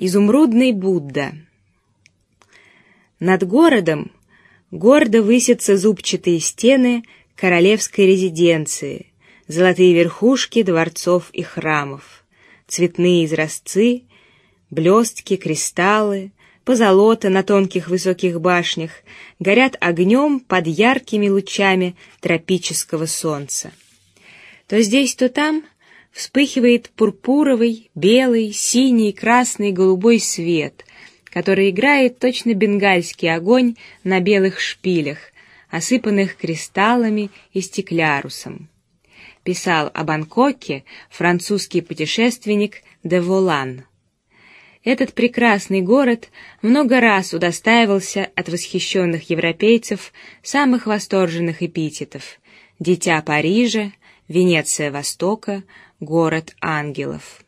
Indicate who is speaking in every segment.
Speaker 1: Изумрудный Будда. Над городом гордо высятся зубчатые стены королевской резиденции, золотые верхушки дворцов и храмов, цветные изразцы, блестки, кристаллы, позолота на тонких высоких башнях горят огнем под яркими лучами тропического солнца. То здесь, то там вспыхивает пурпуровый, белый, синий, красный, голубой свет, который играет точно бенгальский огонь на белых шпилях, осыпанных кристаллами и стеклярусом. Писал о Бангкоке французский путешественник де Волан. Этот прекрасный город много раз удостаивался от восхищенных европейцев самых восторженных эпитетов: дитя Парижа, Венеция Востока, город ангелов.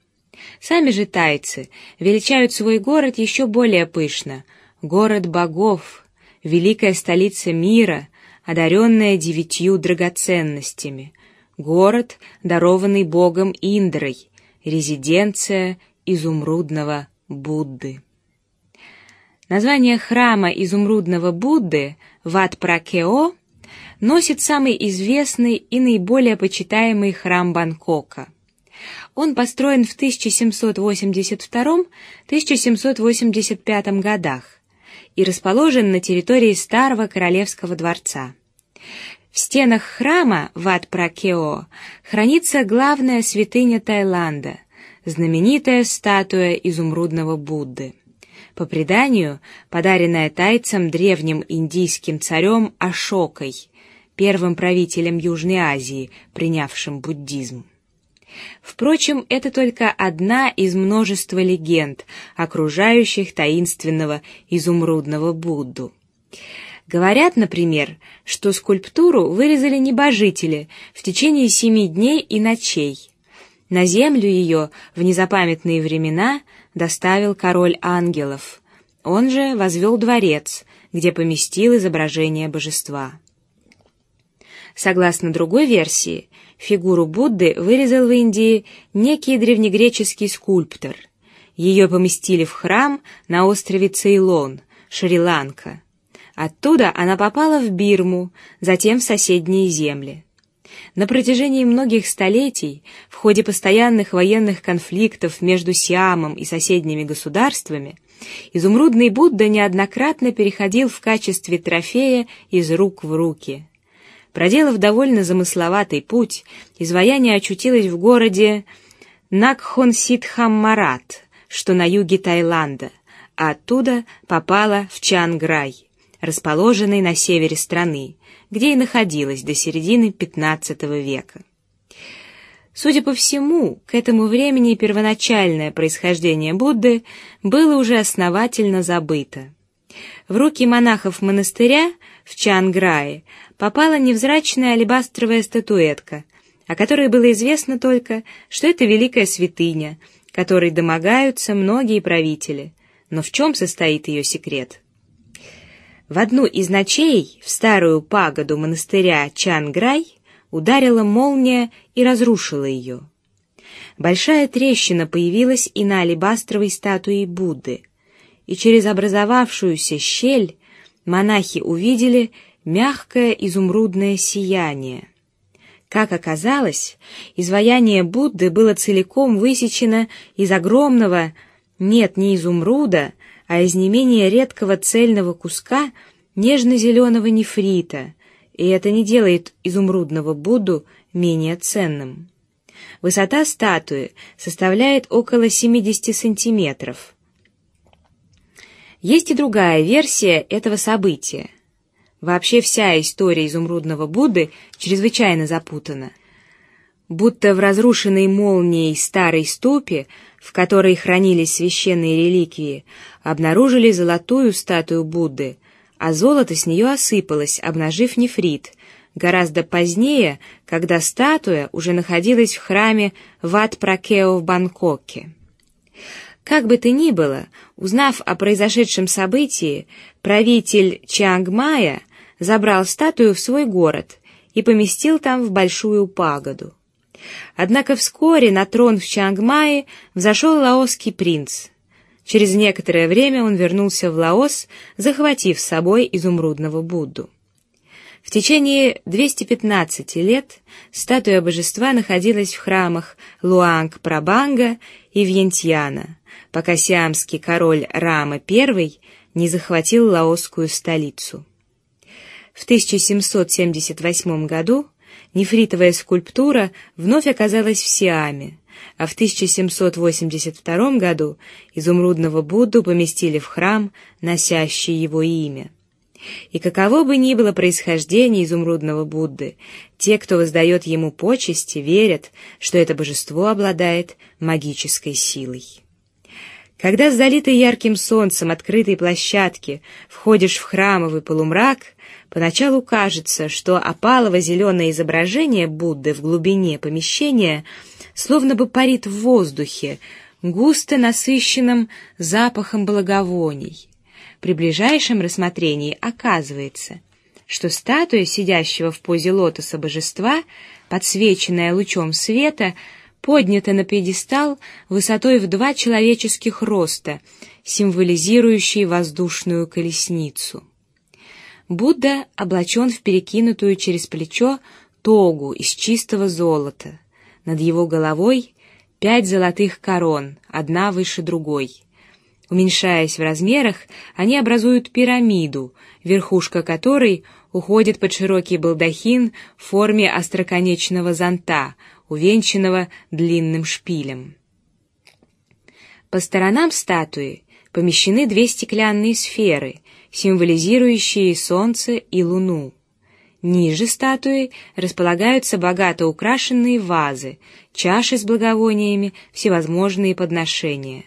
Speaker 1: Сами же тайцы величают свой город еще более пышно: город богов, великая столица мира, одаренная девятью драгоценностями, город, дарованный богом Индрой, резиденция изумрудного Будды. Название храма изумрудного Будды Ват-Пракео носит самый известный и наиболее почитаемый храм Бангкока. Он построен в 1782-1785 годах и расположен на территории старого королевского дворца. В стенах храма Ват-Пракео хранится главная святыня Таиланда, знаменитая статуя изумрудного Будды. По преданию, подаренная тайцам древним индийским царем Ашокой, первым правителем Южной Азии, принявшим буддизм. Впрочем, это только одна из множества легенд, окружающих таинственного изумрудного Будду. Говорят, например, что скульптуру вырезали небожители в течение семи дней и ночей. На землю ее в незапамятные времена доставил король ангелов. Он же возвел дворец, где поместил изображение божества. Согласно другой версии, фигуру Будды вырезал в Индии некий древнегреческий скульптор. Ее поместили в храм на острове Цейлон, Шри-Ланка. Оттуда она попала в Бирму, затем в соседние земли. На протяжении многих столетий, в ходе постоянных военных конфликтов между Сиамом и соседними государствами, изумрудный Будда неоднократно переходил в качестве трофея из рук в руки. Проделав довольно замысловатый путь, изваяние очутилось в городе Накхонситхаммарат, что на юге Таиланда, а оттуда попало в Чанграй, расположенный на севере страны, где и находилось до середины XV века. Судя по всему, к этому времени первоначальное происхождение Будды было уже основательно забыто. В руки монахов монастыря в Чанграе попала невзрачная алебастровая статуэтка, о которой было известно только, что это великая святыня, которой домогаются многие правители. Но в чем состоит ее секрет? В одну из ночей в старую пагоду монастыря Чанграй ударила молния и разрушила ее. Большая трещина появилась и на алебастровой статуе Будды, и через образовавшуюся щель монахи увидели мягкое изумрудное сияние. Как оказалось, изваяние Будды было целиком высечено из огромного, нет, не изумруда, а из не менее редкого цельного куска нежно-зеленого нефрита, и это не делает изумрудного Будду менее ценным. Высота статуи составляет около 70 сантиметров. Есть и другая версия этого события. Вообще вся история изумрудного Будды чрезвычайно запутана. Будто в разрушенной молнией старой ступе, в которой хранились священные реликвии, обнаружили золотую статую Будды, а золото с нее осыпалось, обнажив нефрит. Гораздо позднее, когда статуя уже находилась в храме Ват-Пракео в Бангкоке. Как бы то ни было, узнав о произошедшем событии, правитель Чангмая забрал статую в свой город и поместил там в большую пагоду. Однако вскоре на трон в Чангмае взошел лаосский принц. Через некоторое время он вернулся в Лаос, захватив с собой изумрудного Будду. В течение 215 лет статуя божества находилась в храмах Луанг-Прабанга и Вьентьяна, пока сиамский король Рама I не захватил лаосскую столицу. В 1778 году нефритовая скульптура вновь оказалась в Сиаме, а в 1782 году изумрудного Будду поместили в храм, носящий его имя. И каково бы ни было происхождение изумрудного Будды, те, кто воздает ему почести, верят, что это божество обладает магической силой. Когда с залитой ярким солнцем открытой площадки входишь в храмовый полумрак, поначалу кажется, что опалово-зеленое изображение Будды в глубине помещения словно бы парит в воздухе, густо насыщенным запахом благовоний. При ближайшем рассмотрении оказывается, что статуя сидящего в позе лотоса божества, подсвеченная лучом света, поднята на пьедестал высотой в два человеческих роста, символизирующий воздушную колесницу. Будда облачен в перекинутую через плечо тогу из чистого золота. Над его головой пять золотых корон, одна выше другой. Уменьшаясь в размерах, они образуют пирамиду, верхушка которой уходит под широкий балдахин в форме остроконечного зонта, увенчанного длинным шпилем. По сторонам статуи помещены две стеклянные сферы, символизирующие солнце и луну. Ниже статуи располагаются богато украшенные вазы, чаши с благовониями, всевозможные подношения.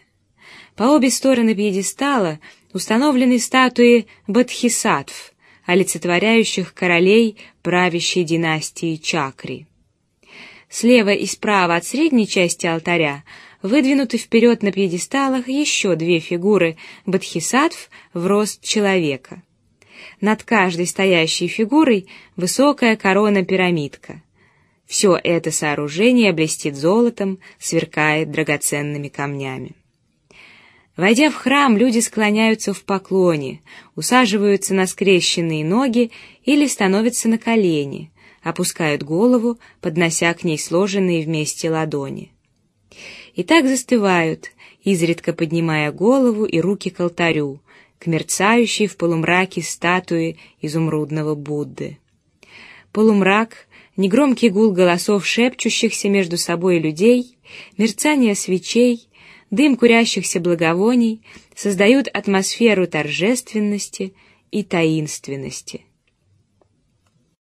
Speaker 1: По обе стороны пьедестала установлены статуи бодхисаттв, олицетворяющих королей правящей династии Чакри. Слева и справа от средней части алтаря выдвинуты вперед на пьедесталах еще две фигуры бодхисаттв в рост человека. Над каждой стоящей фигурой высокая корона-пирамидка. Все это сооружение блестит золотом, сверкает драгоценными камнями. Войдя в храм, люди склоняются в поклоне, усаживаются на скрещенные ноги или становятся на колени, опускают голову, поднося к ней сложенные вместе ладони. И так застывают, изредка поднимая голову и руки к алтарю, к мерцающей в полумраке статуе изумрудного Будды. Полумрак, негромкий гул голосов шепчущихся между собой людей, мерцание свечей, дым курящихся благовоний создают атмосферу торжественности и таинственности.